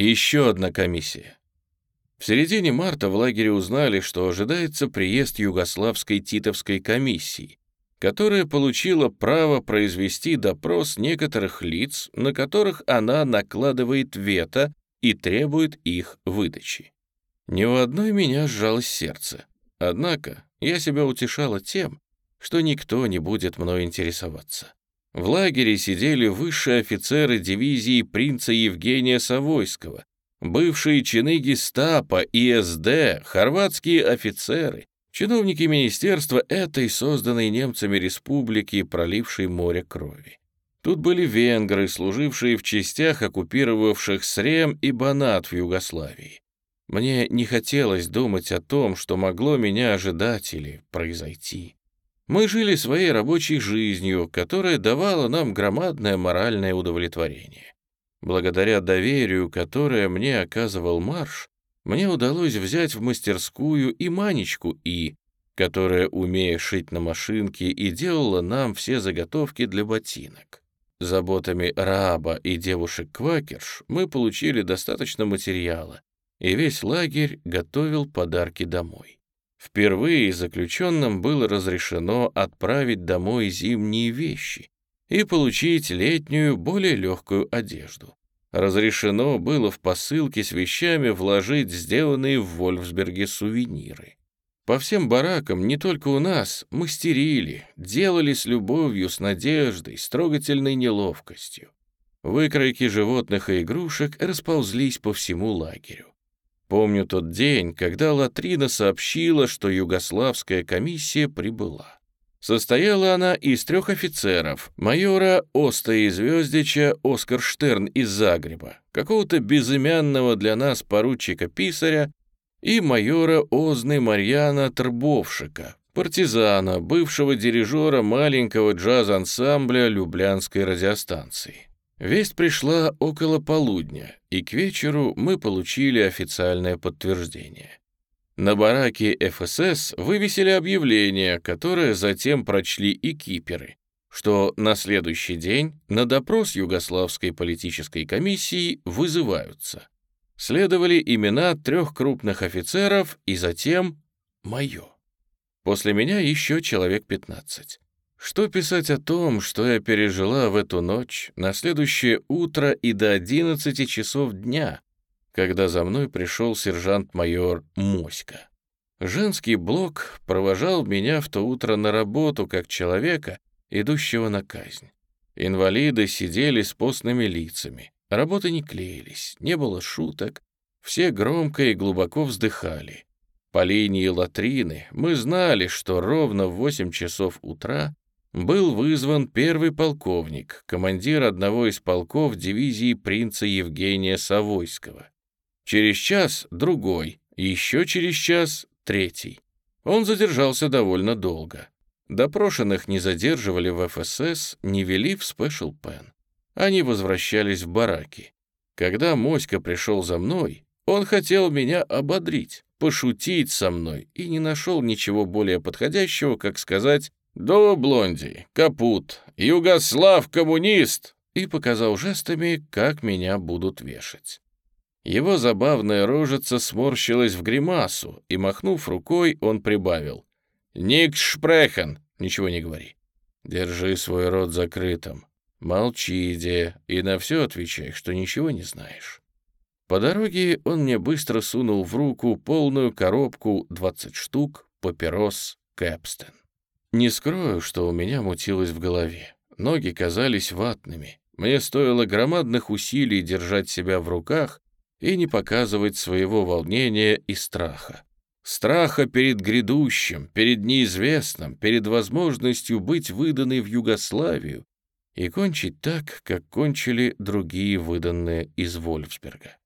И еще одна комиссия. В середине марта в лагере узнали, что ожидается приезд Югославской Титовской комиссии, которая получила право произвести допрос некоторых лиц, на которых она накладывает вето и требует их выдачи. Ни у одной меня сжалось сердце. Однако я себя утешала тем, что никто не будет мной интересоваться. В лагере сидели высшие офицеры дивизии принца Евгения Савойского, бывшие чины гестапо, ИСД, хорватские офицеры, чиновники министерства этой созданной немцами республики, пролившей море крови. Тут были венгры, служившие в частях, оккупировавших Срем и Банат в Югославии. Мне не хотелось думать о том, что могло меня ожидать или произойти. Мы жили своей рабочей жизнью, которая давала нам громадное моральное удовлетворение. Благодаря доверию, которое мне оказывал Марш, мне удалось взять в мастерскую и Манечку И, которая, умея шить на машинке, и делала нам все заготовки для ботинок. Заботами раба и девушек-квакерш мы получили достаточно материала, и весь лагерь готовил подарки домой. Впервые заключенным было разрешено отправить домой зимние вещи и получить летнюю, более легкую одежду. Разрешено было в посылке с вещами вложить сделанные в Вольфсберге сувениры. По всем баракам, не только у нас, мастерили, делали с любовью, с надеждой, с трогательной неловкостью. Выкройки животных и игрушек расползлись по всему лагерю. Помню тот день, когда Латрина сообщила, что югославская комиссия прибыла. Состояла она из трех офицеров, майора Оста и Звездича Оскар Штерн из Загреба, какого-то безымянного для нас поручика-писаря и майора Озны Марьяна Трбовшика, партизана, бывшего дирижера маленького джаз-ансамбля Люблянской радиостанции. Весть пришла около полудня, и к вечеру мы получили официальное подтверждение. На бараке ФСС вывесили объявление, которое затем прочли и киперы, что на следующий день на допрос Югославской политической комиссии вызываются следовали имена трех крупных офицеров и затем мое. После меня еще человек 15. Что писать о том, что я пережила в эту ночь, на следующее утро и до 11 часов дня, когда за мной пришел сержант-майор Моська. Женский блок провожал меня в то утро на работу как человека, идущего на казнь. Инвалиды сидели с постными лицами. Работы не клеились, не было шуток, все громко и глубоко вздыхали. По линии латрины мы знали, что ровно в 8 часов утра был вызван первый полковник, командир одного из полков дивизии принца Евгения Савойского. Через час — другой, еще через час — третий. Он задержался довольно долго. Допрошенных не задерживали в ФСС, не вели в Спешл Пен. Они возвращались в бараки. Когда Моська пришел за мной, он хотел меня ободрить, пошутить со мной и не нашел ничего более подходящего, как сказать «До, Блонди, капут, Югослав коммунист!» и показал жестами, как меня будут вешать. Его забавная рожица сморщилась в гримасу, и, махнув рукой, он прибавил. «Ник шпрехен!» «Ничего не говори. Держи свой рот закрытым. Молчи, Де, и на все отвечай, что ничего не знаешь». По дороге он мне быстро сунул в руку полную коробку 20 штук папирос Кэпстен. Не скрою, что у меня мутилось в голове. Ноги казались ватными. Мне стоило громадных усилий держать себя в руках и не показывать своего волнения и страха. Страха перед грядущим, перед неизвестным, перед возможностью быть выданной в Югославию и кончить так, как кончили другие выданные из Вольфсберга.